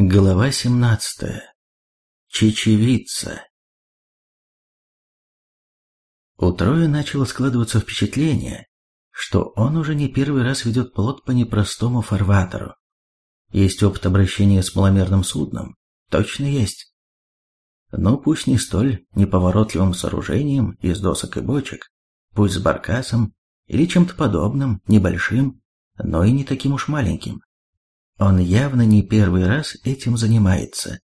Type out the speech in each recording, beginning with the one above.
Глава 17. Чечевица. У Троя начало складываться впечатление, что он уже не первый раз ведет плот по непростому фарватеру. Есть опыт обращения с маломерным судном, точно есть. Но пусть не столь неповоротливым сооружением из досок и бочек, пусть с баркасом или чем-то подобным, небольшим, но и не таким уж маленьким. Он явно не первый раз этим занимается.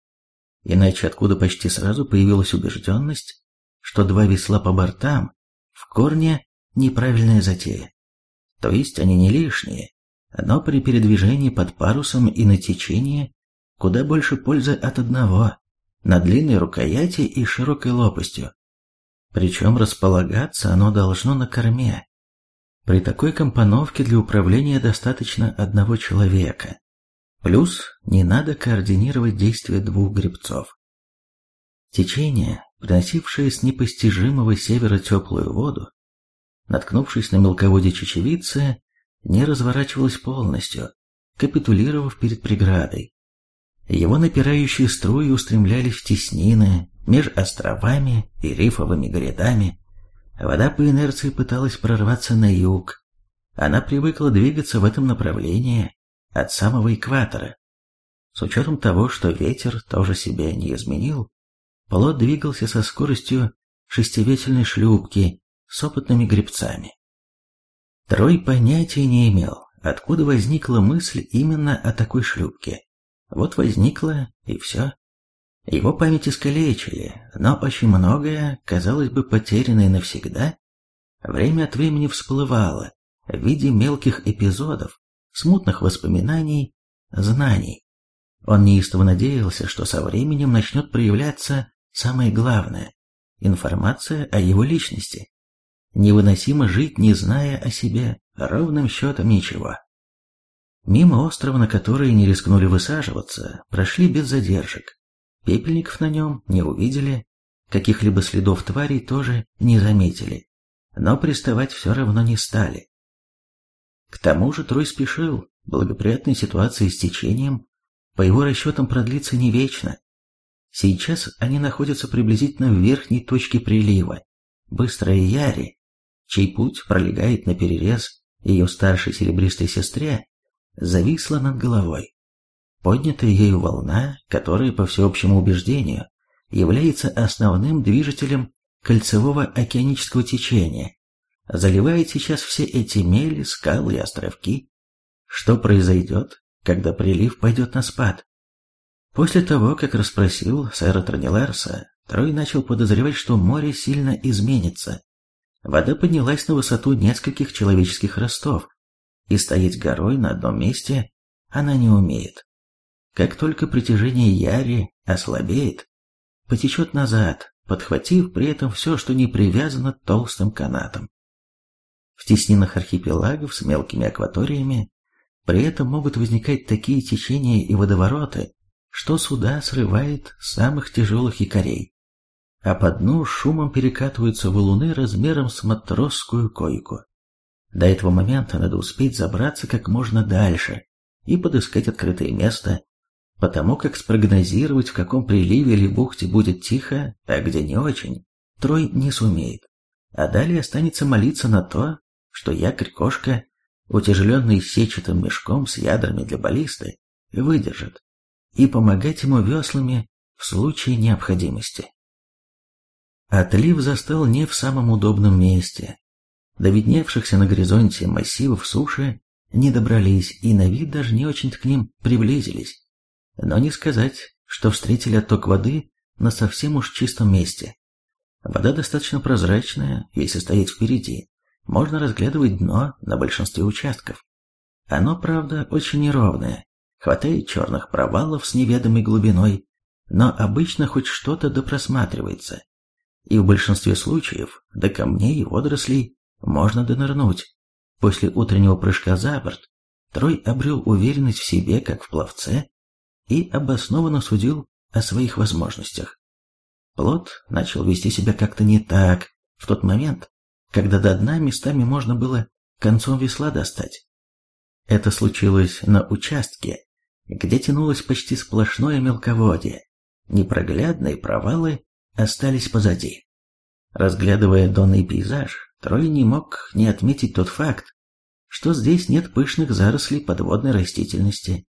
Иначе откуда почти сразу появилась убежденность, что два весла по бортам в корне неправильная затея. То есть они не лишние, но при передвижении под парусом и на течении куда больше пользы от одного, на длинной рукояти и широкой лопастью. Причем располагаться оно должно на корме. При такой компоновке для управления достаточно одного человека. Плюс не надо координировать действия двух гребцов. Течение, приносившее с непостижимого севера теплую воду, наткнувшись на мелководье чечевицы, не разворачивалось полностью, капитулировав перед преградой. Его напирающие струи устремлялись в теснины между островами и рифовыми грядами. Вода по инерции пыталась прорваться на юг. Она привыкла двигаться в этом направлении, от самого экватора. С учетом того, что ветер тоже себя не изменил, плот двигался со скоростью шестиветельной шлюпки с опытными гребцами. Трой понятия не имел, откуда возникла мысль именно о такой шлюпке. Вот возникла, и все. Его память искалечили, но очень многое, казалось бы, потерянное навсегда, время от времени всплывало в виде мелких эпизодов, смутных воспоминаний, знаний. Он неистово надеялся, что со временем начнет проявляться самое главное – информация о его личности. Невыносимо жить, не зная о себе, ровным счетом ничего. Мимо острова, на который не рискнули высаживаться, прошли без задержек. Пепельников на нем не увидели, каких-либо следов тварей тоже не заметили, но приставать все равно не стали. К тому же Трой спешил, благоприятная ситуация с течением, по его расчетам, продлится не вечно. Сейчас они находятся приблизительно в верхней точке прилива. Быстрая Яри, чей путь пролегает на перерез ее старшей серебристой сестре, зависла над головой. Поднятая ею волна, которая, по всеобщему убеждению, является основным движителем кольцевого океанического течения, заливает сейчас все эти мели, скалы и островки. Что произойдет, когда прилив пойдет на спад? После того, как расспросил сэра Трониларса, Трой начал подозревать, что море сильно изменится. Вода поднялась на высоту нескольких человеческих ростов, и стоять горой на одном месте она не умеет. Как только притяжение Яри ослабеет, потечет назад, подхватив при этом все, что не привязано толстым канатом. В теснинах архипелагов с мелкими акваториями при этом могут возникать такие течения и водовороты, что суда срывает самых тяжелых якорей, а по дну шумом перекатываются валуны размером с матросскую койку. До этого момента надо успеть забраться как можно дальше и подыскать открытое место, потому как спрогнозировать, в каком приливе или бухте будет тихо, а где не очень, Трой не сумеет. А далее останется молиться на то, что якорь-кошка, утяжеленный сетчатым мешком с ядрами для баллисты, выдержит, и помогать ему веслами в случае необходимости. Отлив застал не в самом удобном месте. До видневшихся на горизонте массивов суши не добрались и на вид даже не очень-то к ним приблизились. Но не сказать, что встретили отток воды на совсем уж чистом месте. Вода достаточно прозрачная, если стоять впереди, можно разглядывать дно на большинстве участков. Оно, правда, очень неровное, хватает черных провалов с неведомой глубиной, но обычно хоть что-то допросматривается. И в большинстве случаев до камней и водорослей можно донырнуть. После утреннего прыжка за борт Трой обрел уверенность в себе, как в пловце, и обоснованно судил о своих возможностях. Плот начал вести себя как-то не так в тот момент, когда до дна местами можно было концом весла достать. Это случилось на участке, где тянулось почти сплошное мелководье. Непроглядные провалы остались позади. Разглядывая донный пейзаж, Трой не мог не отметить тот факт, что здесь нет пышных зарослей подводной растительности.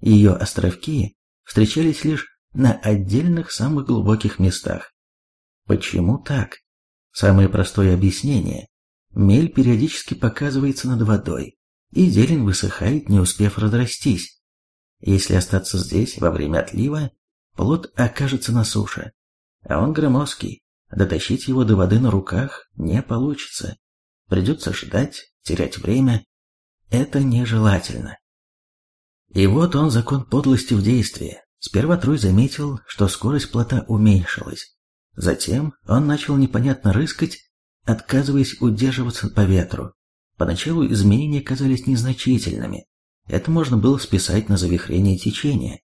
Ее островки встречались лишь на отдельных самых глубоких местах. Почему так? Самое простое объяснение. Мель периодически показывается над водой, и зелень высыхает, не успев разрастись. Если остаться здесь во время отлива, плод окажется на суше, а он громоздкий, дотащить его до воды на руках не получится. Придется ждать, терять время. Это нежелательно. И вот он закон подлости в действии. Сперва Трой заметил, что скорость плота уменьшилась. Затем он начал непонятно рыскать, отказываясь удерживаться по ветру. Поначалу изменения казались незначительными. Это можно было списать на завихрение течения.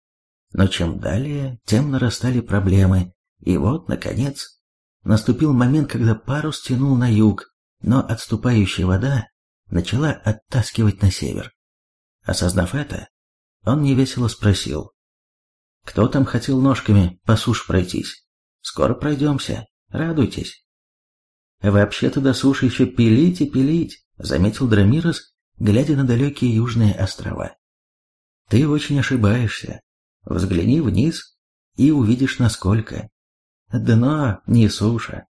Но чем далее, тем нарастали проблемы. И вот, наконец, наступил момент, когда парус тянул на юг, но отступающая вода начала оттаскивать на север. Осознав это, он невесело спросил. «Кто там хотел ножками по суше пройтись? Скоро пройдемся, радуйтесь». «Вообще-то до суши еще пилить и пилить», — заметил Драмирос, глядя на далекие южные острова. «Ты очень ошибаешься. Взгляни вниз и увидишь, насколько. Дно не суша.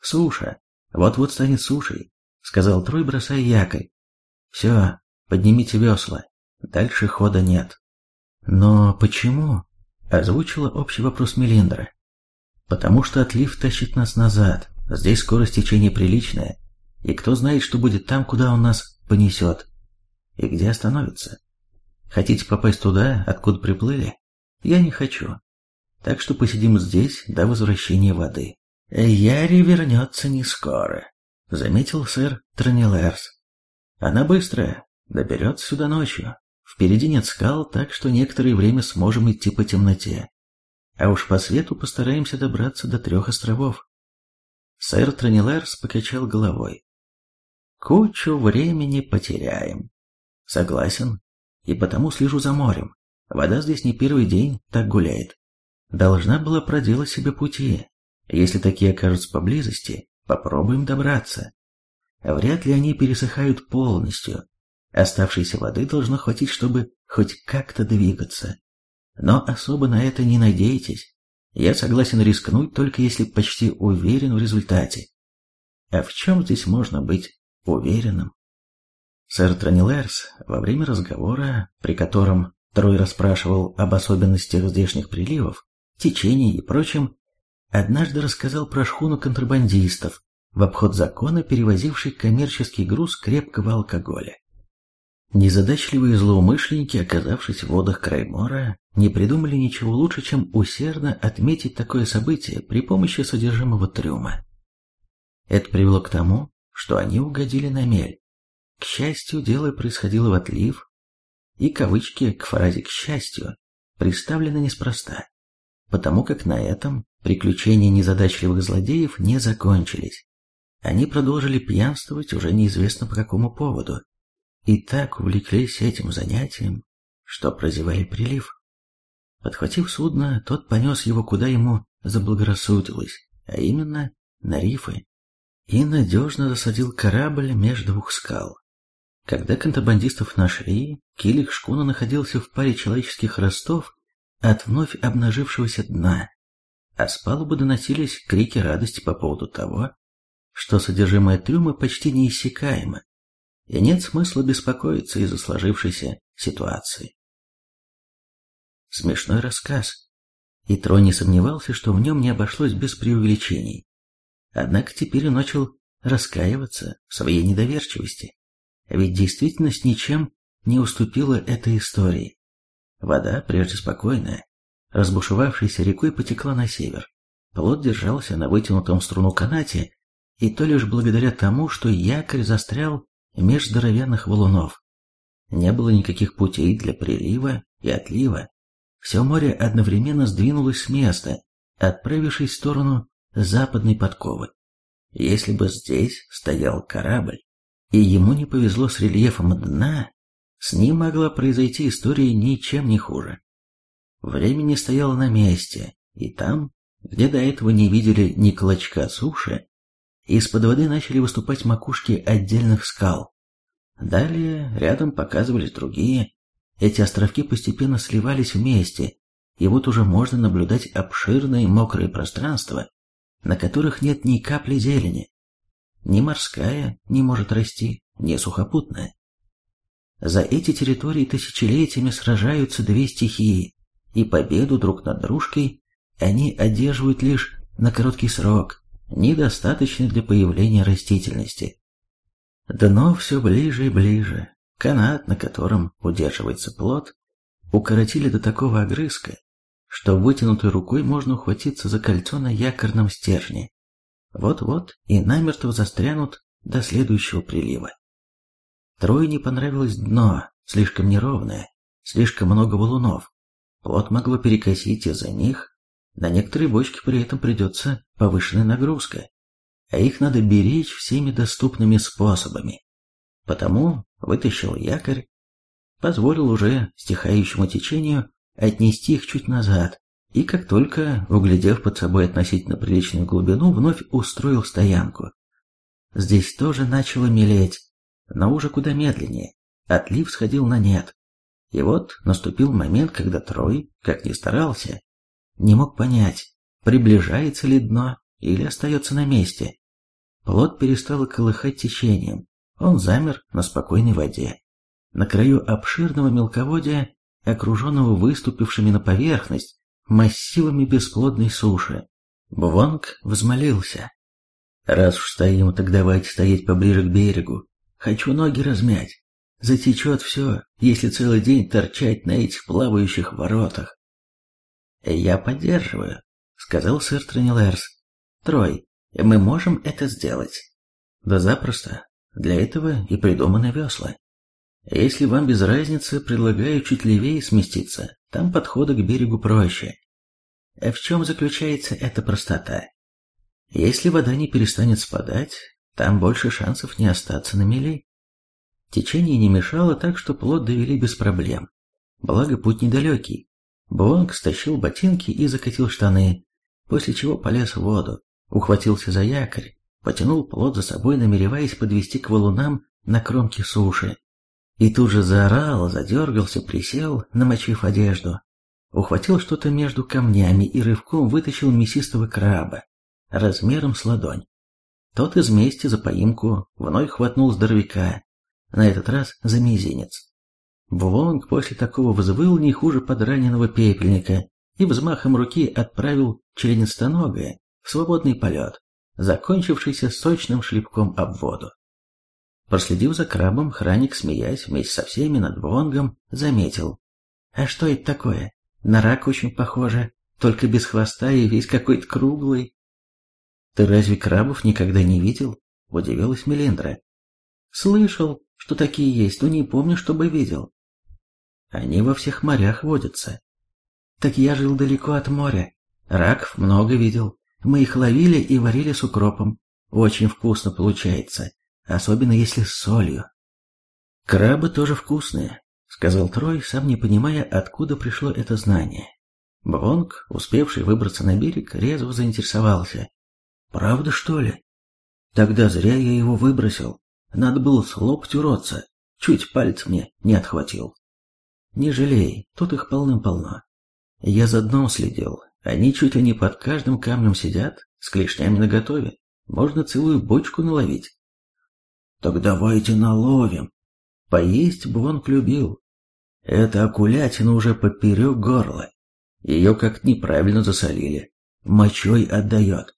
Суша. Вот-вот станет сушей», — сказал Трой, бросая якорь. «Все, поднимите весла. Дальше хода нет». «Но почему?» — озвучила общий вопрос Мелиндра. «Потому что отлив тащит нас назад. Здесь скорость течения приличная, и кто знает, что будет там, куда он нас понесет, и где остановится. Хотите попасть туда, откуда приплыли? Я не хочу. Так что посидим здесь до возвращения воды. Яри вернется не скоро, заметил сэр Тронилерс. Она быстрая, доберется сюда ночью. Впереди нет скал, так что некоторое время сможем идти по темноте. А уж по свету постараемся добраться до трех островов. Сэр Тронилерс покачал головой. Кучу времени потеряем. Согласен. И потому слежу за морем. Вода здесь не первый день так гуляет. Должна была проделать себе пути. Если такие окажутся поблизости, попробуем добраться. Вряд ли они пересыхают полностью. Оставшейся воды должно хватить, чтобы хоть как-то двигаться. Но особо на это не надейтесь. Я согласен рискнуть, только если почти уверен в результате. А в чем здесь можно быть уверенным? Сэр Тронилерс во время разговора, при котором Трой расспрашивал об особенностях здешних приливов, течений и прочем, однажды рассказал про шхуну контрабандистов, в обход закона перевозивший коммерческий груз крепкого алкоголя. Незадачливые злоумышленники, оказавшись в водах Краймора, не придумали ничего лучше, чем усердно отметить такое событие при помощи содержимого трюма. Это привело к тому, что они угодили на мель. К счастью, дело происходило в отлив, и кавычки к фразе «к счастью» приставлены неспроста, потому как на этом приключения незадачливых злодеев не закончились. Они продолжили пьянствовать уже неизвестно по какому поводу, и так увлеклись этим занятием, что прозевали прилив. Подхватив судно, тот понес его куда ему заблагорассудилось, а именно на рифы, и надежно засадил корабль между двух скал. Когда контрабандистов нашли, килик шкуна находился в паре человеческих ростов от вновь обнажившегося дна, а с палубы доносились крики радости по поводу того, что содержимое трюма почти неиссякаемо, и нет смысла беспокоиться из-за сложившейся ситуации. Смешной рассказ. И Трон не сомневался, что в нем не обошлось без преувеличений. Однако теперь он начал раскаиваться в своей недоверчивости. Ведь действительность ничем не уступила этой истории. Вода, прежде спокойная, разбушевавшейся рекой потекла на север. Плот держался на вытянутом струну канате, и то лишь благодаря тому, что якорь застрял меж здоровенных валунов. Не было никаких путей для прилива и отлива. Все море одновременно сдвинулось с места, отправившись в сторону западной подковы. Если бы здесь стоял корабль, и ему не повезло с рельефом дна, С ним могла произойти история ничем не хуже. Время не стояло на месте, и там, где до этого не видели ни клочка суши, из-под воды начали выступать макушки отдельных скал. Далее рядом показывались другие. Эти островки постепенно сливались вместе, и вот уже можно наблюдать обширные мокрые пространства, на которых нет ни капли зелени. Ни морская не может расти, ни сухопутная. За эти территории тысячелетиями сражаются две стихии, и победу друг над дружкой они одерживают лишь на короткий срок, недостаточный для появления растительности. Дно все ближе и ближе, канат, на котором удерживается плод, укоротили до такого огрызка, что вытянутой рукой можно ухватиться за кольцо на якорном стержне. Вот-вот и намертво застрянут до следующего прилива. Трое не понравилось дно, слишком неровное, слишком много валунов. Плот могло перекосить из-за них. На некоторые бочки при этом придется повышенная нагрузка, а их надо беречь всеми доступными способами. Потому вытащил якорь, позволил уже стихающему течению отнести их чуть назад, и как только, углядев под собой относительно приличную глубину, вновь устроил стоянку. Здесь тоже начало мелеть, но уже куда медленнее. Отлив сходил на нет. И вот наступил момент, когда Трой, как ни старался, не мог понять, приближается ли дно или остается на месте. Плот перестал колыхать течением, он замер на спокойной воде. На краю обширного мелководья, окруженного выступившими на поверхность массивами бесплодной суши, Бвонг взмолился. «Раз уж стоим, так давайте стоять поближе к берегу, Хочу ноги размять. Затечет все, если целый день торчать на этих плавающих воротах. Я поддерживаю, сказал сэр Тронилерс. Трой, мы можем это сделать. Да запросто. Для этого и придуманы весла. Если вам без разницы, предлагаю чуть левее сместиться. Там подходы к берегу проще. В чем заключается эта простота? Если вода не перестанет спадать, там больше шансов не остаться на мели. Течение не мешало, так что плод довели без проблем. Благо путь недалекий. Буонг стащил ботинки и закатил штаны, после чего полез в воду, ухватился за якорь, потянул плод за собой, намереваясь подвести к валунам на кромке суши. И тут же заорал, задергался, присел, намочив одежду. Ухватил что-то между камнями и рывком вытащил мясистого краба, размером с ладонь. Тот из мести за поимку вновь хватнул здоровяка, на этот раз за мизинец. Блонг после такого взвыл не хуже подраненного пепельника и взмахом руки отправил членистоногое в свободный полет, закончившийся сочным шлепком об воду. Проследив за крабом, храник, смеясь вместе со всеми над Блонгом, заметил. «А что это такое? На рак очень похоже, только без хвоста и весь какой-то круглый». «Ты разве крабов никогда не видел?» – удивилась Мелиндра. «Слышал, что такие есть, но не помню, чтобы видел». «Они во всех морях водятся». «Так я жил далеко от моря. Раков много видел. Мы их ловили и варили с укропом. Очень вкусно получается, особенно если с солью». «Крабы тоже вкусные», — сказал Трой, сам не понимая, откуда пришло это знание. Бонг, успевший выбраться на берег, резво заинтересовался. Правда, что ли? Тогда зря я его выбросил. Надо было с роться. Чуть палец мне не отхватил. Не жалей, тут их полным-полно. Я за дном следил. Они чуть ли не под каждым камнем сидят, с клешнями наготове. Можно целую бочку наловить. Так давайте наловим. Поесть Бвонг любил. Эта окулятина уже поперек горла. Ее как неправильно засолили. Мочой отдает.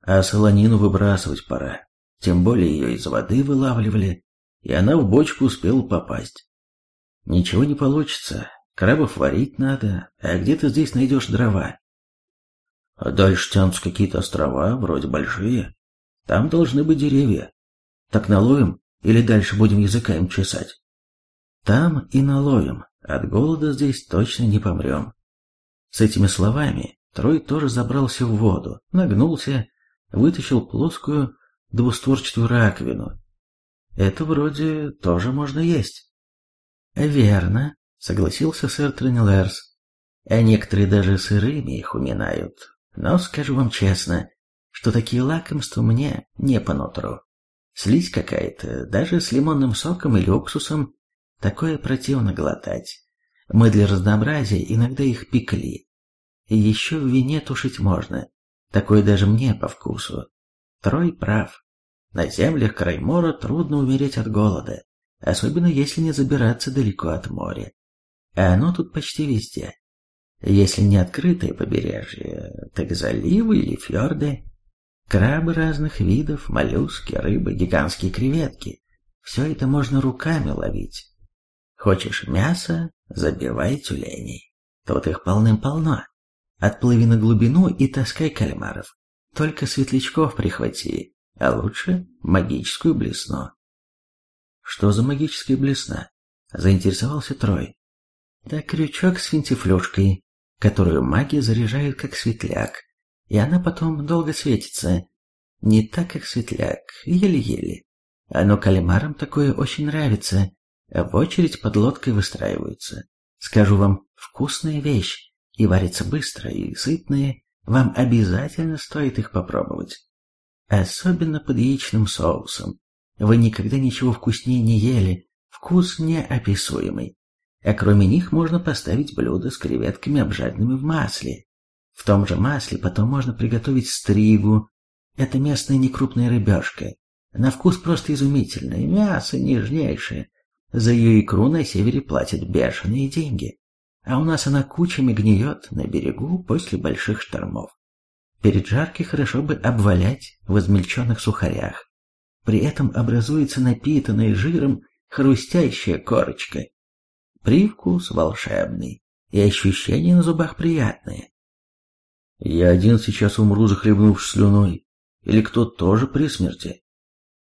А солонину выбрасывать пора. Тем более ее из воды вылавливали, и она в бочку успела попасть. Ничего не получится. Крабов варить надо, а где ты здесь найдешь дрова? А дальше тянутся какие-то острова, вроде большие. Там должны быть деревья. Так наловим или дальше будем языка им чесать? Там и наловим. От голода здесь точно не помрем. С этими словами Трой тоже забрался в воду, нагнулся вытащил плоскую двустворчатую раковину. Это вроде тоже можно есть. Верно, согласился сэр Тренелерс. А некоторые даже сырыми их уминают. Но скажу вам честно, что такие лакомства мне не по нутру. Слизь какая-то, даже с лимонным соком или уксусом, такое противно глотать. Мы для разнообразия иногда их пекли. И еще в вине тушить можно. Такое даже мне по вкусу. Трой прав. На землях Краймора трудно умереть от голода, особенно если не забираться далеко от моря. А оно тут почти везде. Если не открытое побережье, так заливы или фьорды. Крабы разных видов, моллюски, рыбы, гигантские креветки. Все это можно руками ловить. Хочешь мясо? Забивай тюленей. Тут их полным-полно. Отплыви на глубину и таскай кальмаров. Только светлячков прихвати, а лучше магическую блесну. Что за магическая блесна? Заинтересовался Трой. Да крючок с финтифлюшкой, которую маги заряжают как светляк, и она потом долго светится. Не так, как светляк, еле-еле. Оно кальмарам такое очень нравится, в очередь под лодкой выстраиваются. Скажу вам, вкусная вещь, и варится быстро, и сытные. Вам обязательно стоит их попробовать. Особенно под яичным соусом. Вы никогда ничего вкуснее не ели, вкус неописуемый. А кроме них можно поставить блюдо с креветками, обжаренными в масле. В том же масле потом можно приготовить стригу. Это местная некрупная рыбешка. На вкус просто изумительное, мясо нежнейшее. За ее икру на севере платят бешеные деньги, а у нас она кучами гниет на берегу после больших штормов. Перед жарки хорошо бы обвалять в измельченных сухарях. При этом образуется напитанная жиром хрустящая корочка. Привкус волшебный и ощущения на зубах приятные. Я один сейчас умру, захлебнувшись слюной. Или кто тоже при смерти?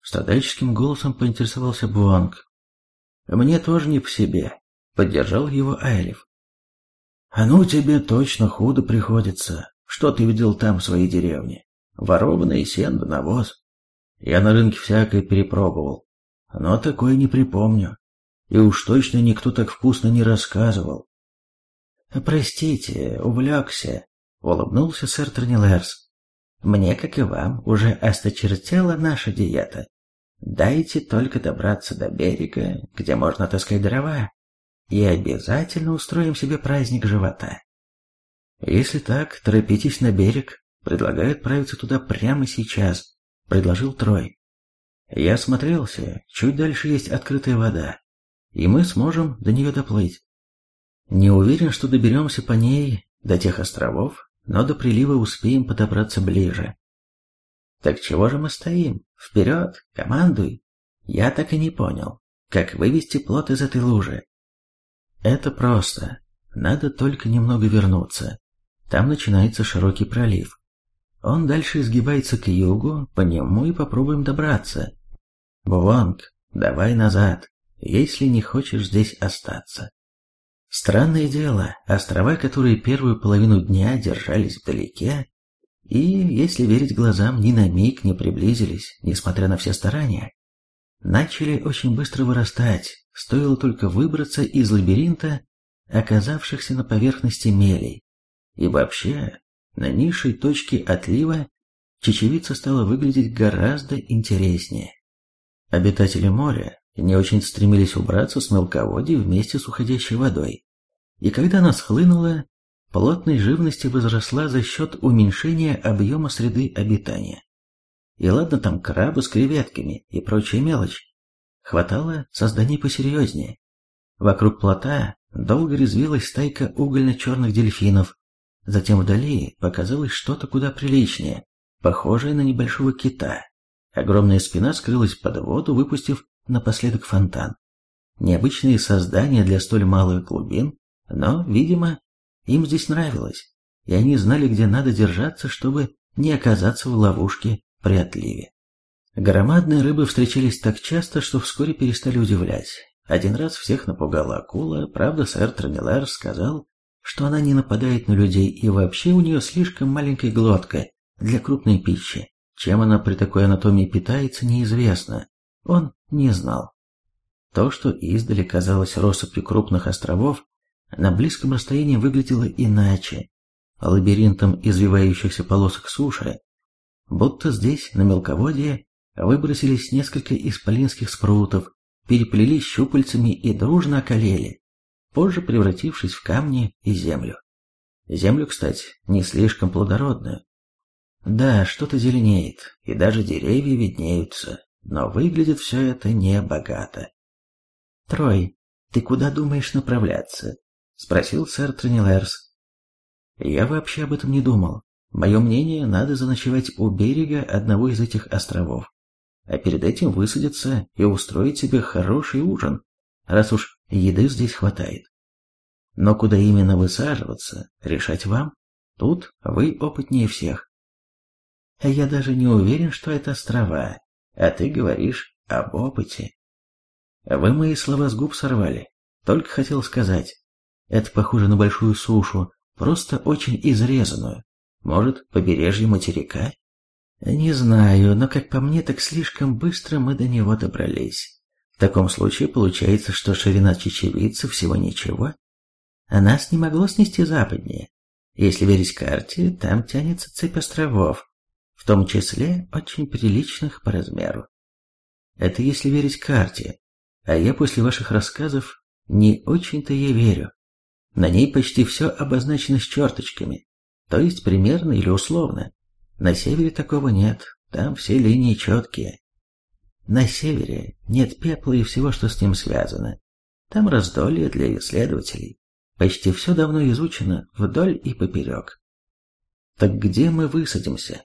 Страдальческим голосом поинтересовался Буанг. Мне тоже не по себе, поддержал его Айлев. А ну тебе точно худо приходится. Что ты видел там в своей деревне? Ворованный сен навоз. Я на рынке всякое перепробовал, но такое не припомню. И уж точно никто так вкусно не рассказывал. Простите, увлекся, улыбнулся сэр Тренилерс. Мне, как и вам, уже осточертела наша диета. Дайте только добраться до берега, где можно таскать дрова, и обязательно устроим себе праздник живота. Если так, торопитесь на берег, предлагаю отправиться туда прямо сейчас, предложил Трой. Я осмотрелся, чуть дальше есть открытая вода, и мы сможем до нее доплыть. Не уверен, что доберемся по ней до тех островов, но до прилива успеем подобраться ближе. Так чего же мы стоим? Вперед, командуй! Я так и не понял, как вывести плот из этой лужи. Это просто. Надо только немного вернуться. Там начинается широкий пролив. Он дальше изгибается к югу, по нему и попробуем добраться. Бувонг, давай назад, если не хочешь здесь остаться. Странное дело, острова, которые первую половину дня держались вдалеке, и, если верить глазам, ни на миг не приблизились, несмотря на все старания. Начали очень быстро вырастать, стоило только выбраться из лабиринта, оказавшихся на поверхности мелей. И вообще, на низшей точке отлива чечевица стала выглядеть гораздо интереснее. Обитатели моря не очень стремились убраться с мелководья вместе с уходящей водой. И когда она схлынула, плотность живности возросла за счет уменьшения объема среды обитания. И ладно там крабы с креветками и прочая мелочь. Хватало созданий посерьезнее. Вокруг плота долго резвилась стайка угольно-черных дельфинов. Затем вдали показалось что-то куда приличнее, похожее на небольшого кита. Огромная спина скрылась под воду, выпустив напоследок фонтан. Необычные создания для столь малых глубин, но, видимо, им здесь нравилось, и они знали, где надо держаться, чтобы не оказаться в ловушке при отливе. Громадные рыбы встречались так часто, что вскоре перестали удивлять. Один раз всех напугала акула, правда, сэр Тронилар сказал, что она не нападает на людей и вообще у нее слишком маленькая глотка для крупной пищи. Чем она при такой анатомии питается, неизвестно. Он не знал. То, что издали казалось россыпью крупных островов, на близком расстоянии выглядело иначе, лабиринтом извивающихся полосок суши, будто здесь, на мелководье, выбросились несколько исполинских спрутов, переплелись щупальцами и дружно околели, позже превратившись в камни и землю. Землю, кстати, не слишком плодородную. Да, что-то зеленеет, и даже деревья виднеются, но выглядит все это не богато. «Трой, ты куда думаешь направляться?» — спросил сэр Тренилерс. «Я вообще об этом не думал. Мое мнение, надо заночевать у берега одного из этих островов, а перед этим высадиться и устроить себе хороший ужин, раз уж еды здесь хватает. Но куда именно высаживаться, решать вам. Тут вы опытнее всех. Я даже не уверен, что это острова, а ты говоришь об опыте. Вы мои слова с губ сорвали. Только хотел сказать. Это похоже на большую сушу, просто очень изрезанную. Может, побережье материка? Не знаю, но как по мне, так слишком быстро мы до него добрались. В таком случае получается, что ширина чечевицы всего ничего, а нас не могло снести западнее. Если верить карте, там тянется цепь островов, в том числе очень приличных по размеру. Это если верить карте, а я после ваших рассказов не очень-то ей верю. На ней почти все обозначено с черточками, то есть примерно или условно. На севере такого нет, там все линии четкие. На севере нет пепла и всего, что с ним связано. Там раздолье для исследователей. Почти все давно изучено вдоль и поперек. Так где мы высадимся?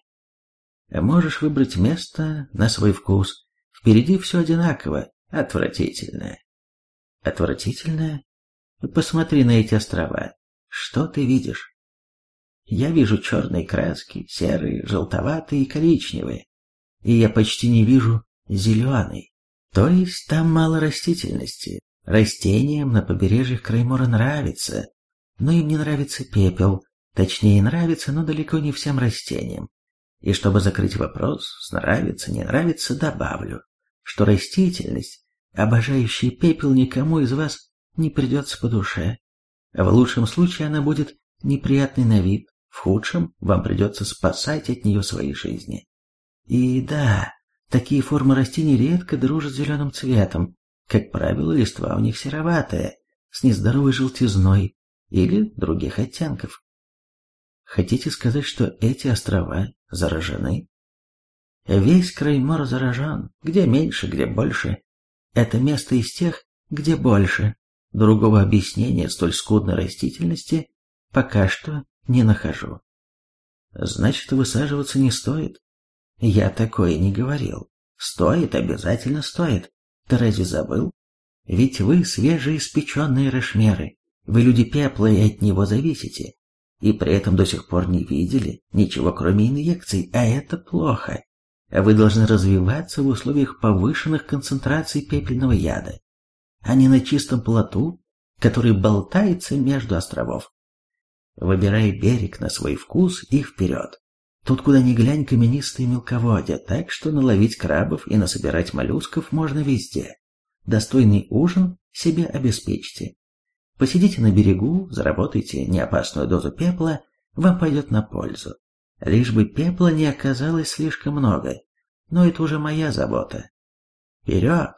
Можешь выбрать место на свой вкус. Впереди все одинаково, отвратительное. Отвратительное? Посмотри на эти острова. Что ты видишь? Я вижу черные краски, серые, желтоватые и коричневые. И я почти не вижу зеленый. То есть там мало растительности, Растениям на побережьях Краймора нравится, но им не нравится пепел, точнее нравится, но далеко не всем растениям. И чтобы закрыть вопрос, нравится, не нравится, добавлю, что растительность, обожающая пепел, никому из вас не придется по душе. В лучшем случае она будет неприятной на вид, в худшем вам придется спасать от нее свои жизни. И да, такие формы растений редко дружат с зеленым цветом, как правило, листва у них сероватая, с нездоровой желтизной или других оттенков. Хотите сказать, что эти острова заражены? Весь Краймор заражен, где меньше, где больше. Это место из тех, где больше. Другого объяснения столь скудной растительности пока что не нахожу. Значит, высаживаться не стоит? Я такое не говорил. Стоит, обязательно стоит. Ты разве забыл? Ведь вы свежеиспеченные рошмеры, вы люди пепла и от него зависите, и при этом до сих пор не видели ничего кроме инъекций, а это плохо. Вы должны развиваться в условиях повышенных концентраций пепельного яда, а не на чистом плоту, который болтается между островов. Выбирай берег на свой вкус и вперед. Тут куда ни глянь каменистые мелководья, так что наловить крабов и насобирать моллюсков можно везде. Достойный ужин себе обеспечьте. Посидите на берегу, заработайте неопасную дозу пепла, вам пойдет на пользу. Лишь бы пепла не оказалось слишком много, но это уже моя забота. Вперед!